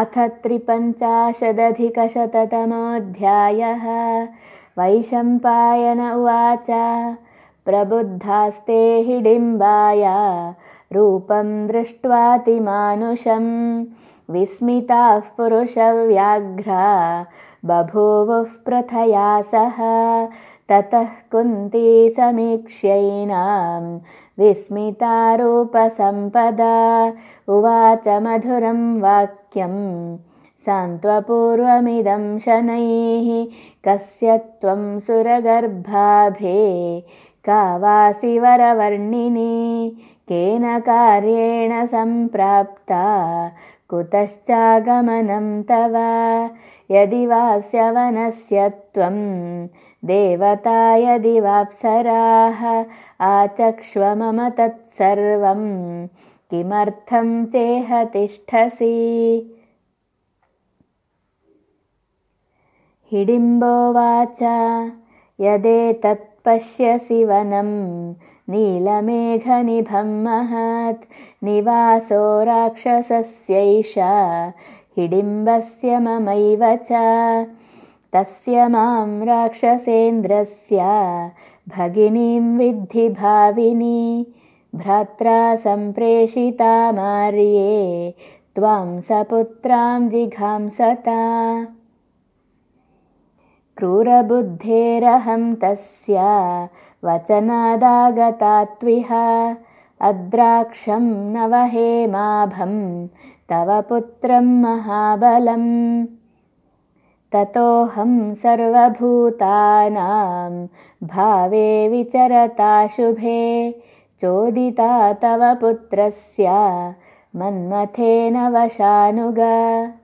अथ त्रिपञ्चाशदधिकशततमोऽध्यायः। वैशम्पायन उवाच प्रबुद्धास्ते हिडिम्बाय रूपं दृष्ट्वातिमानुषं विस्मिताः पुरुषव्याघ्रा बभूवुः प्रथया सह ततः कुन्ती समीक्ष्यैनां विस्मितारूपसम्पदा। उवाच मधुरं वाक्यं सान्त्वपूर्वमिदं शनैः कस्य त्वं सुरगर्भाभे? का वासि वरवर्णिनी केन कार्येण सम्प्राप्ता कुतश्चागमनं तव। यदि वास्यवनस्य त्वं देवता यदि वाप्सराः आचक्ष्व मम तत्सर्वं। किमर्थं चेह तिष्ठसि? हिडिम्बोवाच यदेतत्पश्यसि वनं महत्। निवासो राक्षसस्यैषा हिडिम्बस्य ममैव च। तस्य मां राक्षसेन्द्रस्य भगिनीं विद्धि भाविनी। भ्रात्रा सम्प्रेषिता मार्ये त्वां सपुत्रां जिघांसता क्रूरबुद्धेरहं तस्य वचनादागतात्विह। अद्राक्षं नवहेमाभं तव पुत्रं महाबलम्। ततोऽहं सर्वभूतानां भावे विचरता शुभे। चोदिता तव पुत्रस्य मन्मथेन वशानुग